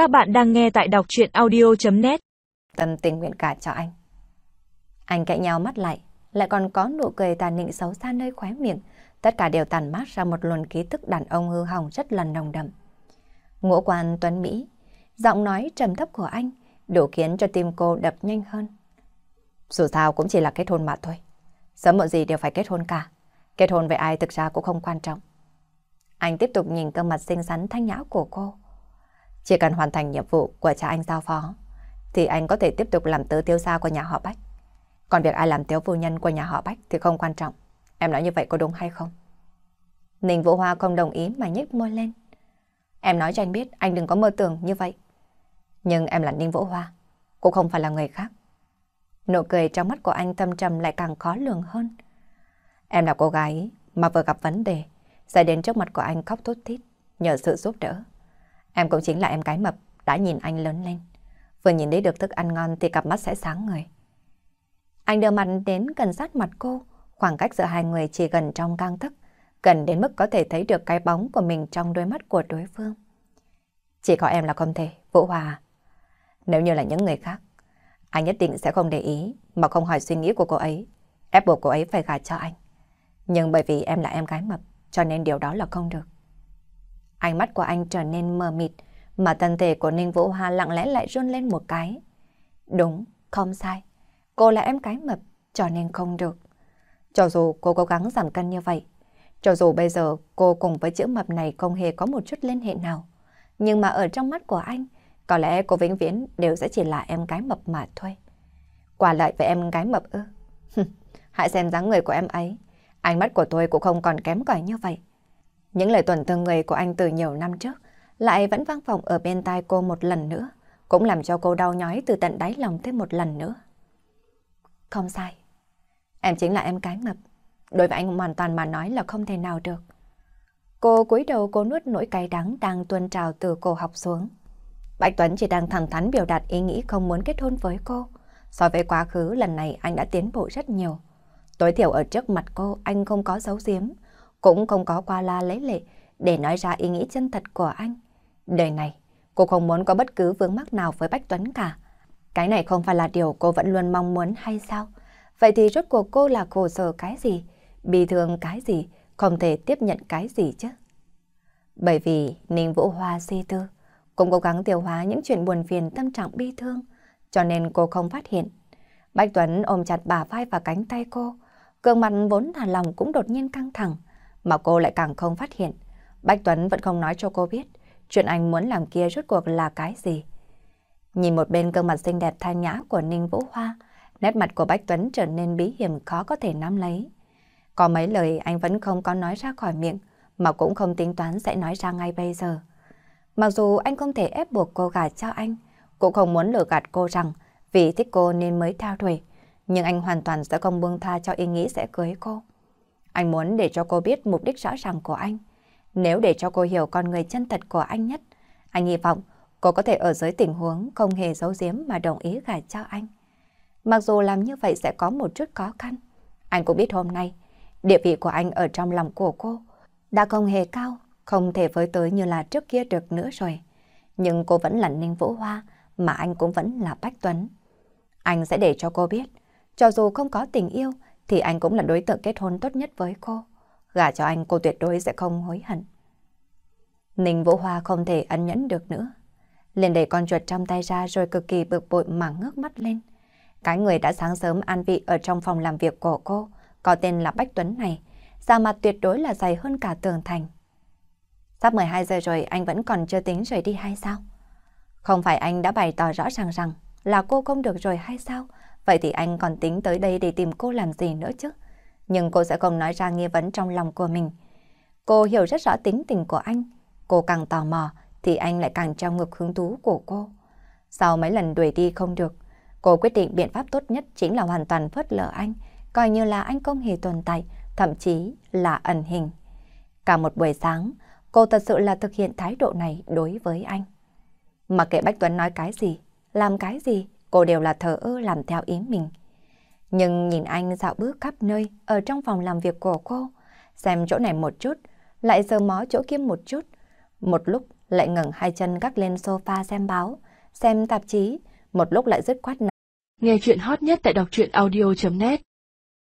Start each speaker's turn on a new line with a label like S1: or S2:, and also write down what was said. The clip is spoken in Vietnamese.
S1: Các bạn đang nghe tại đọc chuyện audio.net
S2: Tâm tình nguyện cả cho anh. Anh cạnh nhau mắt lại, lại còn có nụ cười tàn nịnh xấu xa nơi khóe miệng. Tất cả đều tàn mát ra một luồng ký thức đàn ông hư hỏng rất là nồng đậm. Ngũ quan tuấn Mỹ, giọng nói trầm thấp của anh đủ khiến cho tim cô đập nhanh hơn. Dù sao cũng chỉ là kết hôn mà thôi. Sớm muộn gì đều phải kết hôn cả. Kết hôn với ai thực ra cũng không quan trọng. Anh tiếp tục nhìn cơ mặt xinh xắn thanh nhã của cô. Chỉ cần hoàn thành nhiệm vụ của cha anh giao phó, thì anh có thể tiếp tục làm tứ tiêu gia của nhà họ Bách. Còn việc ai làm tiếu phu nhân của nhà họ Bách thì không quan trọng. Em nói như vậy có đúng hay không? Ninh Vũ Hoa không đồng ý mà nhếch môi lên. Em nói cho anh biết anh đừng có mơ tưởng như vậy. Nhưng em là Ninh Vũ Hoa, cũng không phải là người khác. Nụ cười trong mắt của anh thâm trầm lại càng khó lường hơn. Em là cô gái mà vừa gặp vấn đề, sẽ đến trước mặt của anh khóc thút thít, nhờ sự giúp đỡ. Em cũng chính là em cái mập đã nhìn anh lớn lên. Vừa nhìn thấy được thức ăn ngon thì cặp mắt sẽ sáng người. Anh đưa mặt đến gần sát mặt cô, khoảng cách giữa hai người chỉ gần trong gang thức, gần đến mức có thể thấy được cái bóng của mình trong đôi mắt của đối phương. Chỉ có em là không thể, Vũ Hòa. Nếu như là những người khác, anh nhất định sẽ không để ý mà không hỏi suy nghĩ của cô ấy, ép buộc cô ấy phải gả cho anh. Nhưng bởi vì em là em gái mập, cho nên điều đó là không được. Ánh mắt của anh trở nên mờ mịt, mà thân thể của Ninh Vũ Hoa lặng lẽ lại run lên một cái. Đúng, không sai. Cô là em cái mập, cho nên không được. Cho dù cô cố gắng giảm cân như vậy, cho dù bây giờ cô cùng với chữ mập này không hề có một chút liên hệ nào, nhưng mà ở trong mắt của anh, có lẽ cô vĩnh viễn đều sẽ chỉ là em gái mập mà thôi. Quả lại với em gái mập ư. Hãy xem dáng người của em ấy. Ánh mắt của tôi cũng không còn kém cỏi như vậy. Những lời tuần thương người của anh từ nhiều năm trước lại vẫn vang vọng ở bên tai cô một lần nữa, cũng làm cho cô đau nhói từ tận đáy lòng thêm một lần nữa. Không sai. Em chính là em cái mập. Đối với anh hoàn toàn mà nói là không thể nào được. Cô cúi đầu cô nuốt nỗi cay đắng đang tuôn trào từ cổ học xuống. Bạch Tuấn chỉ đang thẳng thắn biểu đạt ý nghĩ không muốn kết hôn với cô. So với quá khứ lần này anh đã tiến bộ rất nhiều. Tối thiểu ở trước mặt cô anh không có giấu giếm, cũng không có qua la lấy lệ để nói ra ý nghĩ chân thật của anh. Đời này, cô không muốn có bất cứ vướng mắc nào với Bách Tuấn cả. Cái này không phải là điều cô vẫn luôn mong muốn hay sao? Vậy thì rốt cuộc cô là khổ sở cái gì? Bị thương cái gì? Không thể tiếp nhận cái gì chứ? Bởi vì Ninh Vũ Hoa si tư, cũng cố gắng tiêu hóa những chuyện buồn phiền tâm trạng bi thương, cho nên cô không phát hiện. Bách Tuấn ôm chặt bà vai và cánh tay cô, gương mặt vốn thả lòng cũng đột nhiên căng thẳng, mà cô lại càng không phát hiện. Bách Tuấn vẫn không nói cho cô biết chuyện anh muốn làm kia rốt cuộc là cái gì. Nhìn một bên gương mặt xinh đẹp thanh nhã của Ninh Vũ Hoa, nét mặt của Bách Tuấn trở nên bí hiểm khó có thể nắm lấy. Có mấy lời anh vẫn không có nói ra khỏi miệng, mà cũng không tính toán sẽ nói ra ngay bây giờ. Mặc dù anh không thể ép buộc cô gả cho anh, cũng không muốn lừa gạt cô rằng vì thích cô nên mới theo đuổi, nhưng anh hoàn toàn sẽ không buông tha cho ý nghĩ sẽ cưới cô. Anh muốn để cho cô biết mục đích rõ ràng của anh. Nếu để cho cô hiểu con người chân thật của anh nhất, anh hy vọng cô có thể ở dưới tình huống không hề giấu giếm mà đồng ý gả cho anh. Mặc dù làm như vậy sẽ có một chút khó khăn, anh cũng biết hôm nay, địa vị của anh ở trong lòng của cô đã không hề cao, không thể với tới như là trước kia được nữa rồi. Nhưng cô vẫn là Ninh Vũ Hoa, mà anh cũng vẫn là Bách Tuấn. Anh sẽ để cho cô biết, cho dù không có tình yêu, thì anh cũng là đối tượng kết hôn tốt nhất với cô. Gả cho anh cô tuyệt đối sẽ không hối hận. Ninh Vũ Hoa không thể ân nhẫn được nữa. liền đẩy con chuột trong tay ra rồi cực kỳ bực bội mà ngước mắt lên. Cái người đã sáng sớm an vị ở trong phòng làm việc của cô, có tên là Bách Tuấn này, da mặt tuyệt đối là dày hơn cả tường thành. Sắp 12 giờ rồi anh vẫn còn chưa tính rời đi hay sao? Không phải anh đã bày tỏ rõ ràng rằng là cô không được rồi hay sao? Vậy thì anh còn tính tới đây để tìm cô làm gì nữa chứ? Nhưng cô sẽ không nói ra nghi vấn trong lòng của mình. Cô hiểu rất rõ tính tình của anh. Cô càng tò mò thì anh lại càng trao ngực hứng thú của cô. Sau mấy lần đuổi đi không được, cô quyết định biện pháp tốt nhất chính là hoàn toàn phớt lờ anh, coi như là anh không hề tồn tại, thậm chí là ẩn hình. Cả một buổi sáng, cô thật sự là thực hiện thái độ này đối với anh. Mặc kệ Bách Tuấn nói cái gì, làm cái gì, cô đều là thờ ơ làm theo ý mình. Nhưng nhìn anh dạo bước khắp nơi ở trong phòng làm việc của cô, xem chỗ này một chút, lại sờ mó chỗ kia một chút, một lúc lại ngẩng hai chân gác lên sofa xem báo, xem tạp chí, một lúc lại dứt khoát
S1: Nghe chuyện hot nhất tại đọc truyện audio.net